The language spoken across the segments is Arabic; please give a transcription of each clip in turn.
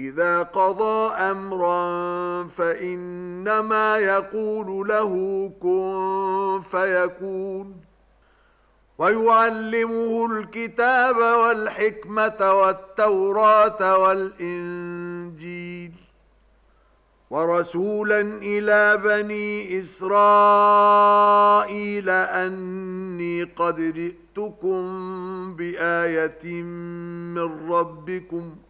إذا قضى أمرا فإنما يقول له كن فيكون ويعلمه الكتاب والحكمة والتوراة والإنجيل ورسولا إلى بني إسرائيل أني قد رئتكم بآية من ربكم ۖ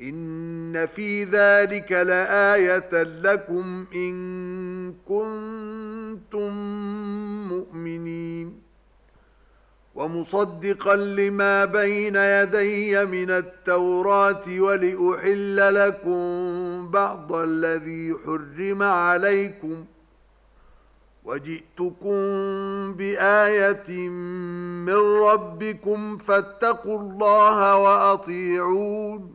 ان في ذلك لآية لكم ان كنتم مؤمنين ومصدقا لما بين يدي من التوراة ولأحل لكم بعض الذي حرم عليكم وجئتكم بآية من ربكم فاتقوا الله وأطيعون